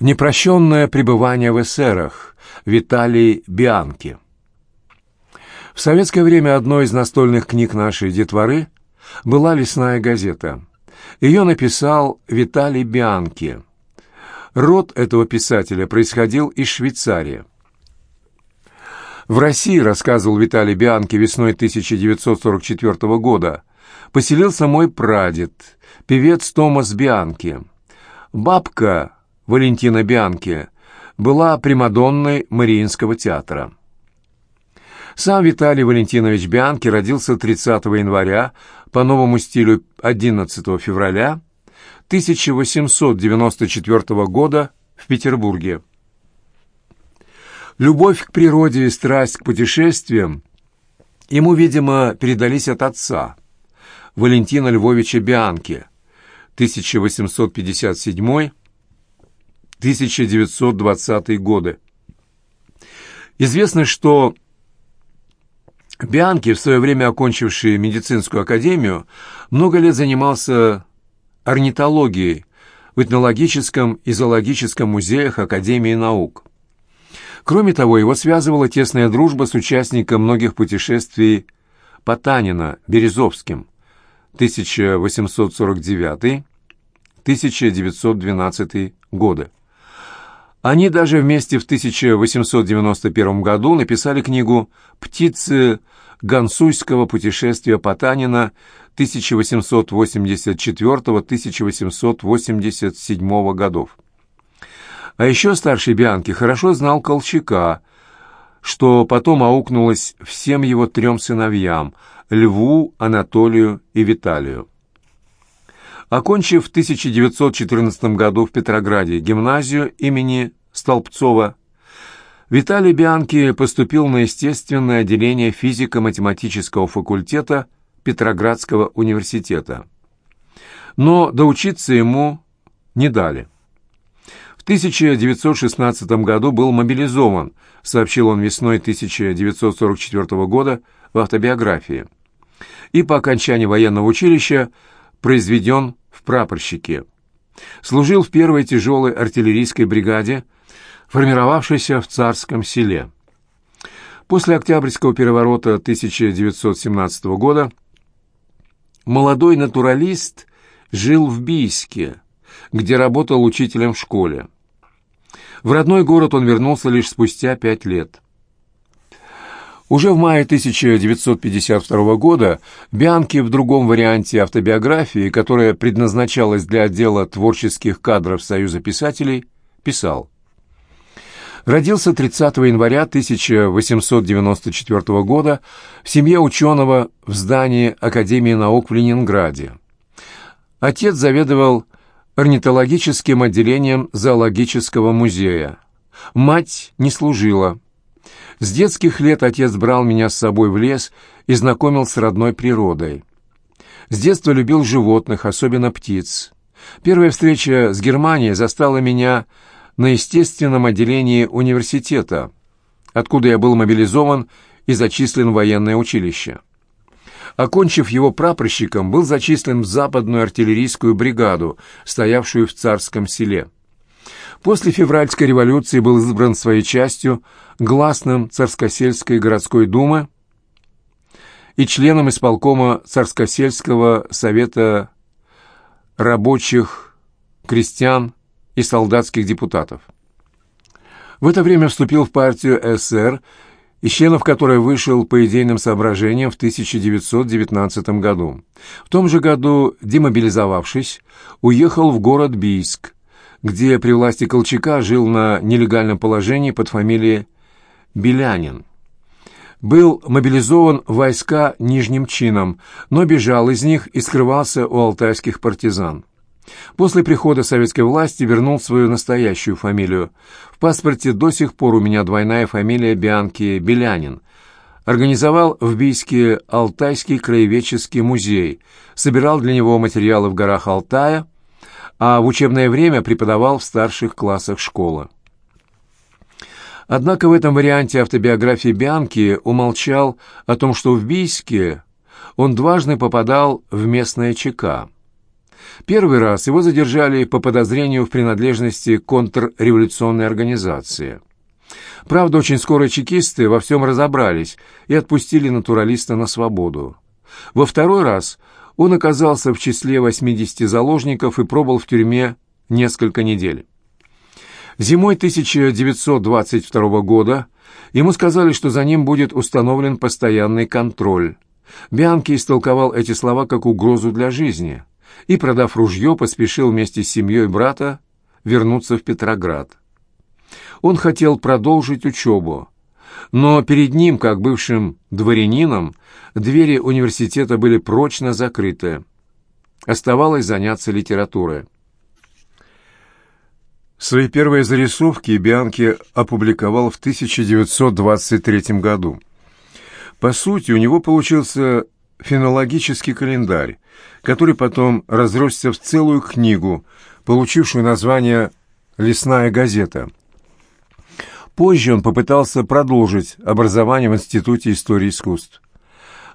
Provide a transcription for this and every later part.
Непрощенное пребывание в эсерах. Виталий Бианки. В советское время одной из настольных книг нашей детворы была «Лесная газета». Ее написал Виталий Бианки. Род этого писателя происходил из Швейцарии. В России, рассказывал Виталий Бианки весной 1944 года, поселился мой прадед, певец Томас Бианки. Бабка Валентина Бианки была примадонной Мариинского театра. Сам Виталий Валентинович Бианки родился 30 января по новому стилю 11 февраля 1894 года в Петербурге. Любовь к природе и страсть к путешествиям ему, видимо, передались от отца, Валентина Львовича Бианки, 1857-1920 годы. Известно, что Бианки, в свое время окончивший медицинскую академию, много лет занимался орнитологией в этнологическом и зоологическом музеях Академии наук. Кроме того, его связывала тесная дружба с участником многих путешествий Потанина, Березовским, 1849-1912 годы. Они даже вместе в 1891 году написали книгу «Птицы гансуйского путешествия Потанина 1884-1887 годов». А еще старший Бианки хорошо знал Колчака, что потом аукнулось всем его трем сыновьям – Льву, Анатолию и Виталию. Окончив в 1914 году в Петрограде гимназию имени Столбцова, Виталий Бианки поступил на естественное отделение физико-математического факультета Петроградского университета. Но доучиться ему не дали. 1916 году был мобилизован, сообщил он весной 1944 года в автобиографии, и по окончании военного училища произведен в прапорщике. Служил в первой тяжелой артиллерийской бригаде, формировавшейся в Царском селе. После Октябрьского переворота 1917 года молодой натуралист жил в Бийске, где работал учителем в школе. В родной город он вернулся лишь спустя пять лет. Уже в мае 1952 года Бианки в другом варианте автобиографии, которая предназначалась для отдела творческих кадров Союза писателей, писал. Родился 30 января 1894 года в семье ученого в здании Академии наук в Ленинграде. Отец заведовал орнитологическим отделением зоологического музея. Мать не служила. С детских лет отец брал меня с собой в лес и знакомил с родной природой. С детства любил животных, особенно птиц. Первая встреча с Германией застала меня на естественном отделении университета, откуда я был мобилизован и зачислен в военное училище. Окончив его прапорщиком, был зачислен в западную артиллерийскую бригаду, стоявшую в Царском селе. После февральской революции был избран своей частью гласным Царскосельской городской думы и членом исполкома Царскосельского совета рабочих, крестьян и солдатских депутатов. В это время вступил в партию СССР из членов которой вышел по идейным соображениям в 1919 году. В том же году, демобилизовавшись, уехал в город Бийск, где при власти Колчака жил на нелегальном положении под фамилией Белянин. Был мобилизован в войска нижним чином, но бежал из них и скрывался у алтайских партизан. После прихода советской власти вернул свою настоящую фамилию. В паспорте до сих пор у меня двойная фамилия Бианки Белянин. Организовал в Бийске Алтайский краеведческий музей, собирал для него материалы в горах Алтая, а в учебное время преподавал в старших классах школы. Однако в этом варианте автобиографии Бианки умолчал о том, что в Бийске он дважды попадал в местное ЧК – Первый раз его задержали по подозрению в принадлежности к контрреволюционной организации. Правда, очень скоро чекисты во всем разобрались и отпустили натуралиста на свободу. Во второй раз он оказался в числе 80 заложников и пробыл в тюрьме несколько недель. Зимой 1922 года ему сказали, что за ним будет установлен постоянный контроль. Бианки истолковал эти слова как угрозу для жизни и, продав ружье, поспешил вместе с семьей брата вернуться в Петроград. Он хотел продолжить учебу, но перед ним, как бывшим дворянином, двери университета были прочно закрыты. Оставалось заняться литературой. Свои первые зарисовки Бианки опубликовал в 1923 году. По сути, у него получился фенологический календарь, который потом разросся в целую книгу, получившую название «Лесная газета». Позже он попытался продолжить образование в Институте истории искусств.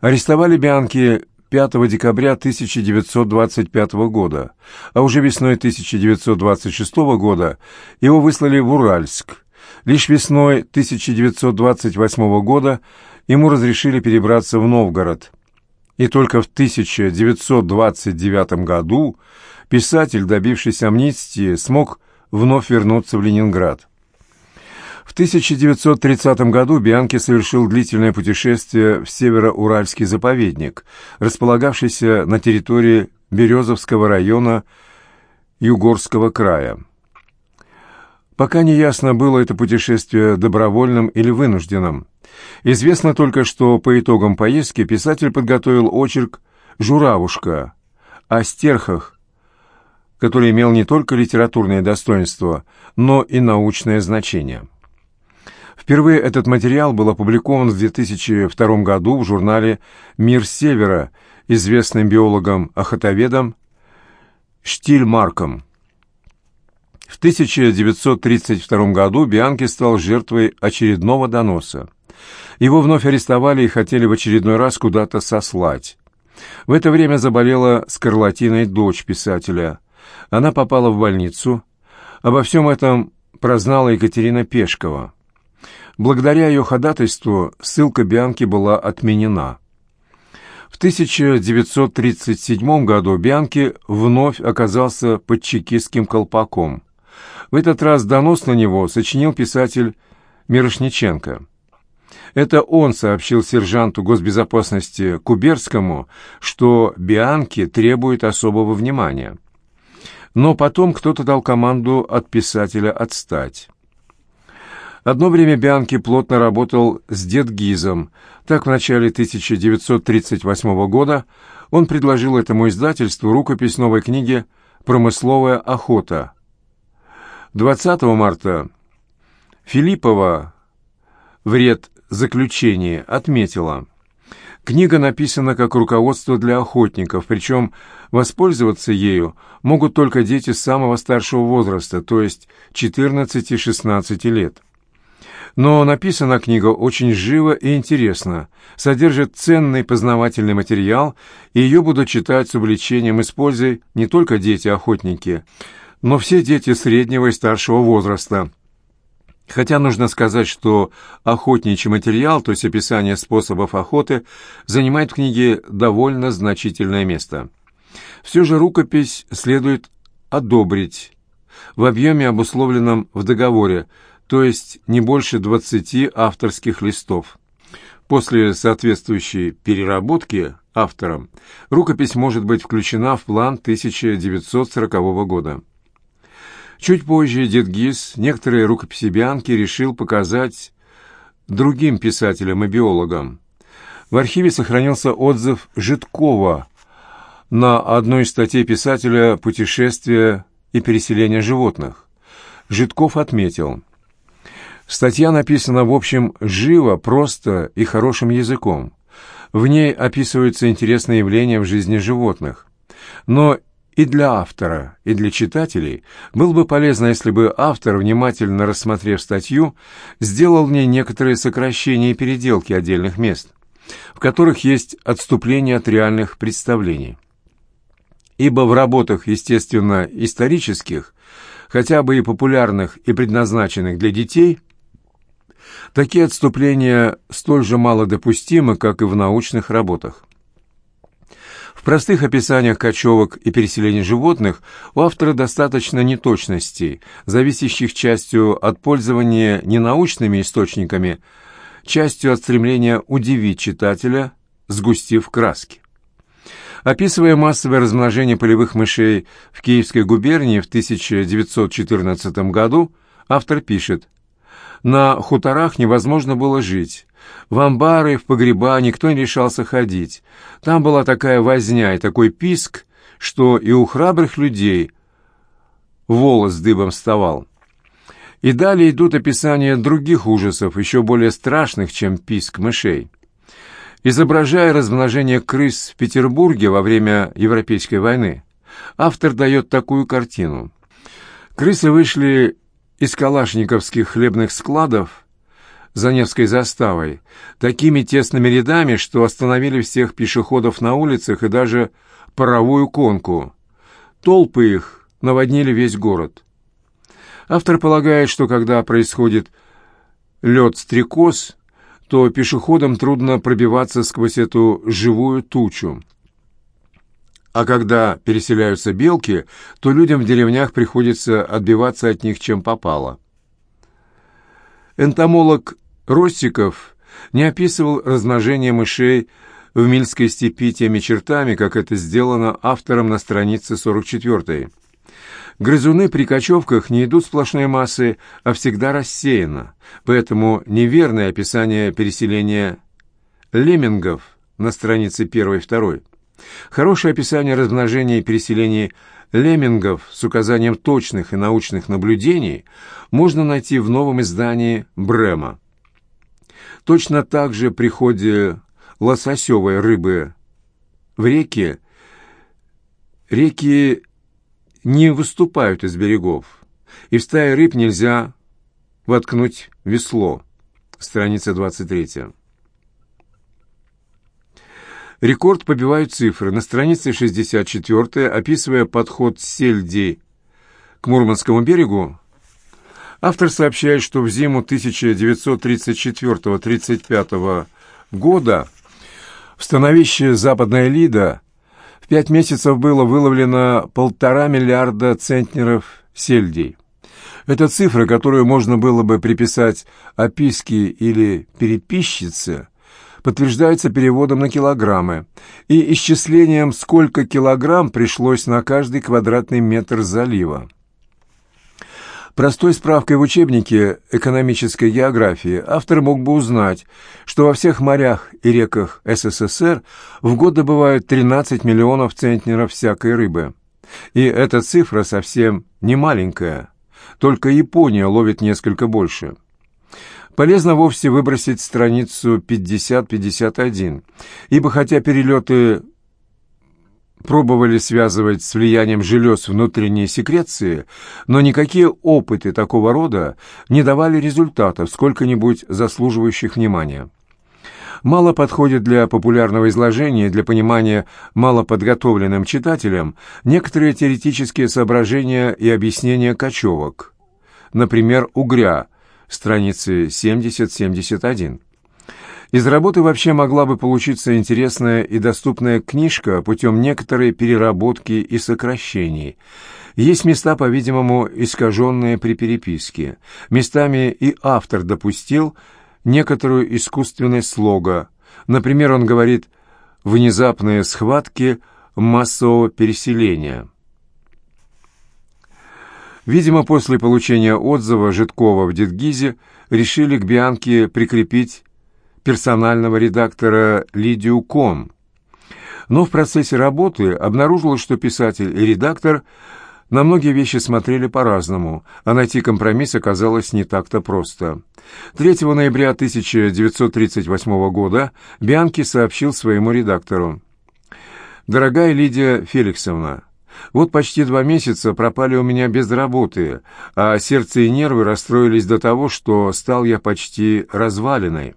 Арестовали Бианки 5 декабря 1925 года, а уже весной 1926 года его выслали в Уральск. Лишь весной 1928 года ему разрешили перебраться в Новгород. И только в 1929 году писатель, добившийся амнистии, смог вновь вернуться в Ленинград. В 1930 году Бианки совершил длительное путешествие в североуральский заповедник, располагавшийся на территории Березовского района Югорского края. Пока не ясно, было это путешествие добровольным или вынужденным. Известно только, что по итогам поездки писатель подготовил очерк «Журавушка» о стерхах, который имел не только литературное достоинство, но и научное значение. Впервые этот материал был опубликован в 2002 году в журнале «Мир Севера» известным биологом-охотоведом Штильмарком. В 1932 году Бианки стал жертвой очередного доноса. Его вновь арестовали и хотели в очередной раз куда-то сослать. В это время заболела скарлатиной дочь писателя. Она попала в больницу. Обо всем этом прознала Екатерина Пешкова. Благодаря ее ходатайству ссылка Бианки была отменена. В 1937 году Бианки вновь оказался под чекистским колпаком. В этот раз донос на него сочинил писатель Мирошниченко. Это он сообщил сержанту госбезопасности Куберскому, что Бианки требует особого внимания. Но потом кто-то дал команду от писателя отстать. Одно время Бианки плотно работал с дед Гизом. Так, в начале 1938 года он предложил этому издательству рукопись новой книги «Промысловая охота». 20 марта Филиппова «Вред заключения» отметила. Книга написана как руководство для охотников, причем воспользоваться ею могут только дети самого старшего возраста, то есть 14-16 лет. Но написана книга очень живо и интересно, содержит ценный познавательный материал, и ее будут читать с увлечением и с пользой не только дети-охотники, но все дети среднего и старшего возраста. Хотя нужно сказать, что охотничий материал, то есть описание способов охоты, занимает в книге довольно значительное место. Все же рукопись следует одобрить в объеме, обусловленном в договоре, то есть не больше 20 авторских листов. После соответствующей переработки автором рукопись может быть включена в план 1940 года. Чуть позже дед Гис некоторые рукописи Бианки решил показать другим писателям и биологам. В архиве сохранился отзыв Житкова на одной из статей писателя «Путешествие и переселение животных». Житков отметил – Статья написана, в общем, живо, просто и хорошим языком. В ней описываются интересные явления в жизни животных. Но и для автора, и для читателей было бы полезно, если бы автор, внимательно рассмотрев статью, сделал в ней некоторые сокращения и переделки отдельных мест, в которых есть отступление от реальных представлений. ибо в работах, естественно, исторических, хотя бы и популярных и предназначенных для детей, такие отступления столь же малодопустимы, как и в научных работах. В простых описаниях кочевок и переселений животных у автора достаточно неточностей, зависящих частью от пользования ненаучными источниками, частью от стремления удивить читателя, сгустив краски. Описывая массовое размножение полевых мышей в Киевской губернии в 1914 году, автор пишет «На хуторах невозможно было жить. В амбары, в погреба никто не решался ходить. Там была такая возня и такой писк, что и у храбрых людей волос дыбом вставал. И далее идут описания других ужасов, еще более страшных, чем писк мышей. Изображая размножение крыс в Петербурге во время Европейской войны, автор дает такую картину. Крысы вышли из калашниковских хлебных складов за Невской заставой такими тесными рядами, что остановили всех пешеходов на улицах и даже паровую конку. Толпы их наводнили весь город. Автор полагает, что когда происходит лед-стрекоз, то пешеходам трудно пробиваться сквозь эту живую тучу. А когда переселяются белки, то людям в деревнях приходится отбиваться от них чем попало. Энтомолог Ростиков не описывал размножение мышей в Мильской степи теми чертами, как это сделано автором на странице 44. Грызуны при кочевках не идут сплошной массой, а всегда рассеяно, поэтому неверное описание переселения леммингов на странице 1 и 2. Хорошее описание размножения и переселения леммингов с указанием точных и научных наблюдений можно найти в новом издании Брема. Точно так же при ходе лососевой рыбы в реке реки не выступают из берегов, и в стае рыб нельзя воткнуть весло. Страница 23. Рекорд побивают цифры. На странице 64, описывая подход сельди к Мурманскому берегу, автор сообщает, что в зиму 1934-35 года в становище Западная Лида в пять месяцев было выловлено полтора миллиарда центнеров сельдей. Это цифра, которую можно было бы приписать описке или переписчице, подтверждается переводом на килограммы и исчислением, сколько килограмм пришлось на каждый квадратный метр залива. Простой справкой в учебнике экономической географии автор мог бы узнать, что во всех морях и реках СССР в год добывают 13 миллионов центнеров всякой рыбы. И эта цифра совсем не маленькая, только Япония ловит несколько больше. Полезно вовсе выбросить страницу 50-51, ибо хотя перелеты пробовали связывать с влиянием желез внутренней секреции, но никакие опыты такого рода не давали результатов, сколько-нибудь заслуживающих внимания. Мало подходит для популярного изложения, для понимания малоподготовленным читателям некоторые теоретические соображения и объяснения кочевок. Например, угря, страницы 70-71. Из работы вообще могла бы получиться интересная и доступная книжка путем некоторой переработки и сокращений. Есть места, по-видимому, искаженные при переписке. Местами и автор допустил некоторую искусственность слога. Например, он говорит «внезапные схватки массового переселения». Видимо, после получения отзыва Житкова в Дедгизе решили к Бианке прикрепить персонального редактора Лидию Кон. Но в процессе работы обнаружилось, что писатель и редактор на многие вещи смотрели по-разному, а найти компромисс оказалось не так-то просто. 3 ноября 1938 года Бианки сообщил своему редактору. «Дорогая Лидия Феликсовна, вот почти два месяца пропали у меня без работы, а сердце и нервы расстроились до того, что стал я почти развалиной.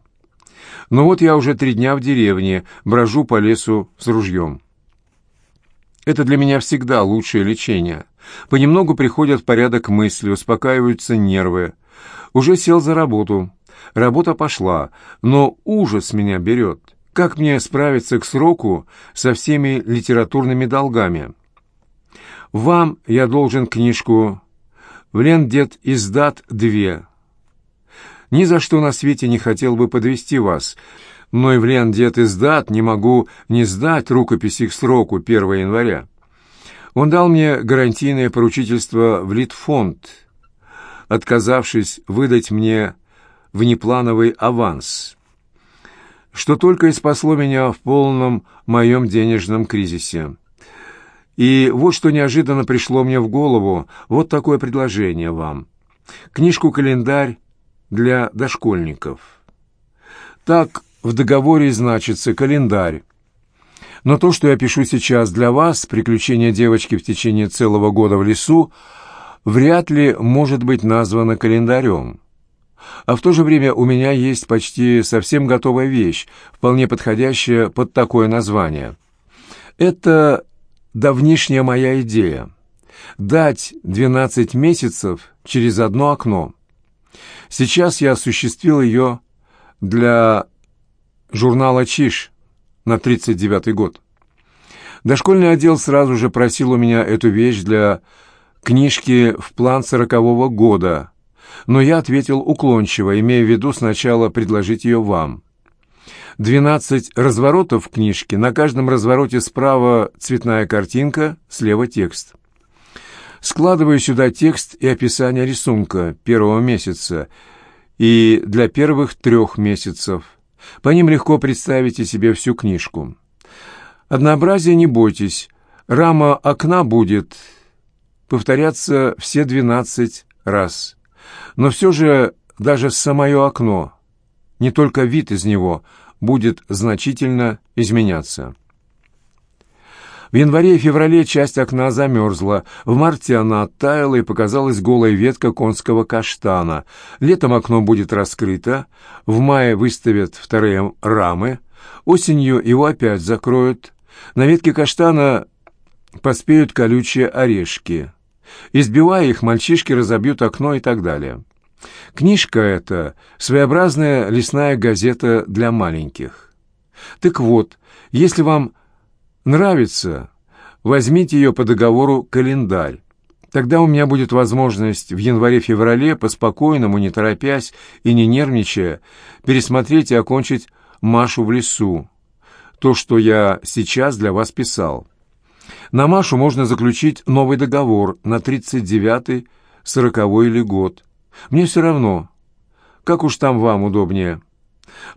Но вот я уже три дня в деревне, брожу по лесу с ружьем. Это для меня всегда лучшее лечение. Понемногу приходят в порядок мысли, успокаиваются нервы. Уже сел за работу. Работа пошла, но ужас меня берет. Как мне справиться к сроку со всеми литературными долгами? Вам я должен книжку в Лендет издат две. Ни за что на свете не хотел бы подвести вас, но и в Лендет издат не могу не сдать рукописи к сроку 1 января. Он дал мне гарантийное поручительство в Литфонд, отказавшись выдать мне внеплановый аванс, что только и спасло меня в полном моем денежном кризисе. И вот что неожиданно пришло мне в голову, вот такое предложение вам. Книжку-календарь для дошкольников. Так в договоре значится календарь. Но то, что я пишу сейчас для вас, приключения девочки в течение целого года в лесу, вряд ли может быть названо календарем. А в то же время у меня есть почти совсем готовая вещь, вполне подходящая под такое название. Это давнишняя моя идея — дать 12 месяцев через одно окно. Сейчас я осуществил ее для журнала «Чиш» на 39-й год. Дошкольный отдел сразу же просил у меня эту вещь для книжки в план сорокового года, но я ответил уклончиво, имея в виду сначала предложить ее вам. Двенадцать разворотов в книжке, на каждом развороте справа цветная картинка, слева текст. Складываю сюда текст и описание рисунка первого месяца и для первых трех месяцев. По ним легко представите себе всю книжку. Однообразие не бойтесь, рама окна будет повторяться все двенадцать раз. Но все же даже самое окно, не только вид из него – будет значительно изменяться. В январе и феврале часть окна замерзла, в марте она оттаяла и показалась голая ветка конского каштана. Летом окно будет раскрыто, в мае выставят вторые рамы, осенью его опять закроют. На ветке каштана поспеют колючие орешки. Избивая их, мальчишки разобьют окно и так далее. Книжка эта — своеобразная лесная газета для маленьких. Так вот, если вам нравится, возьмите ее по договору «Календарь». Тогда у меня будет возможность в январе-феврале, по-спокойному, не торопясь и не нервничая, пересмотреть и окончить «Машу в лесу», то, что я сейчас для вас писал. На Машу можно заключить новый договор на 39-й, 40-й или год. Мне все равно. Как уж там вам удобнее.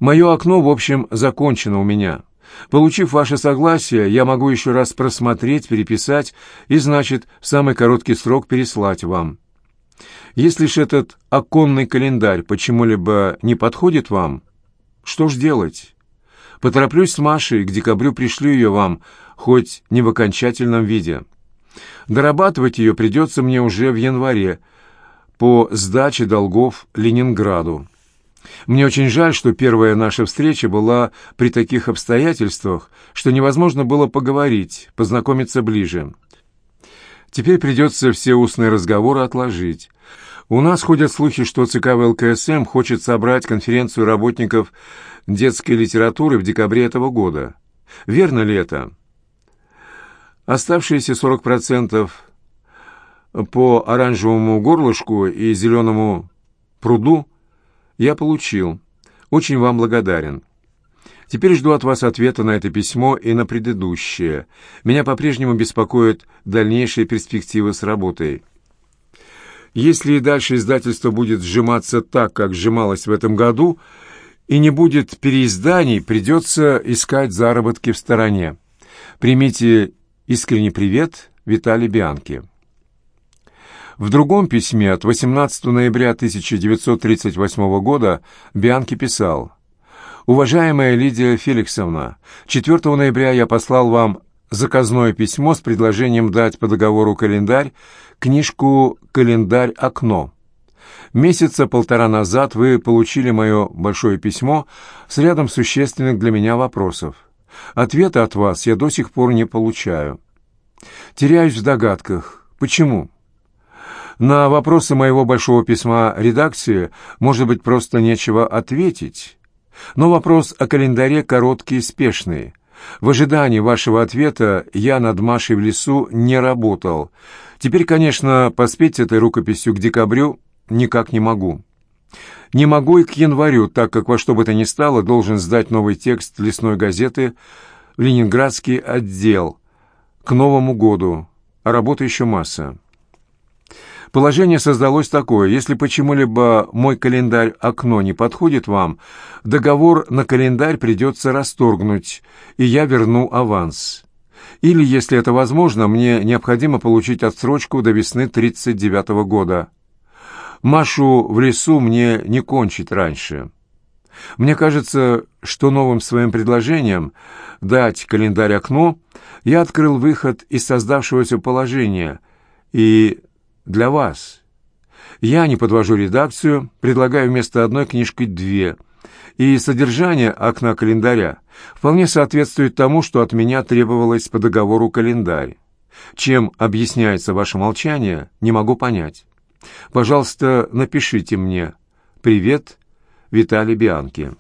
Мое окно, в общем, закончено у меня. Получив ваше согласие, я могу еще раз просмотреть, переписать и, значит, в самый короткий срок переслать вам. Если ж этот оконный календарь почему-либо не подходит вам, что ж делать? Потороплюсь с Машей, к декабрю пришлю ее вам, хоть не в окончательном виде. Дорабатывать ее придется мне уже в январе, по сдаче долгов Ленинграду. Мне очень жаль, что первая наша встреча была при таких обстоятельствах, что невозможно было поговорить, познакомиться ближе. Теперь придется все устные разговоры отложить. У нас ходят слухи, что ЦК ВЛКСМ хочет собрать конференцию работников детской литературы в декабре этого года. Верно ли это? Оставшиеся 40% по оранжевому горлышку и зеленому пруду я получил. Очень вам благодарен. Теперь жду от вас ответа на это письмо и на предыдущее. Меня по-прежнему беспокоят дальнейшие перспективы с работой. Если и дальше издательство будет сжиматься так, как сжималось в этом году, и не будет переизданий, придется искать заработки в стороне. Примите искренний привет, Виталий Бианки. В другом письме от 18 ноября 1938 года Бианки писал «Уважаемая Лидия Феликсовна, 4 ноября я послал вам заказное письмо с предложением дать по договору календарь книжку «Календарь окно». Месяца полтора назад вы получили мое большое письмо с рядом существенных для меня вопросов. Ответа от вас я до сих пор не получаю. Теряюсь в догадках. Почему? На вопросы моего большого письма редакции, может быть, просто нечего ответить. Но вопрос о календаре короткий и спешный. В ожидании вашего ответа я над Машей в лесу не работал. Теперь, конечно, поспеть этой рукописью к декабрю никак не могу. Не могу и к январю, так как во что бы то ни стало должен сдать новый текст лесной газеты в Ленинградский отдел к Новому году, а работы еще масса. Положение создалось такое. Если почему-либо мой календарь «Окно» не подходит вам, договор на календарь придется расторгнуть, и я верну аванс. Или, если это возможно, мне необходимо получить отсрочку до весны 1939 года. Машу в лесу мне не кончить раньше. Мне кажется, что новым своим предложением дать календарь «Окно» я открыл выход из создавшегося положения и для вас. Я не подвожу редакцию, предлагаю вместо одной книжки две, и содержание окна календаря вполне соответствует тому, что от меня требовалось по договору календарь. Чем объясняется ваше молчание, не могу понять. Пожалуйста, напишите мне. Привет, Виталий Бианки.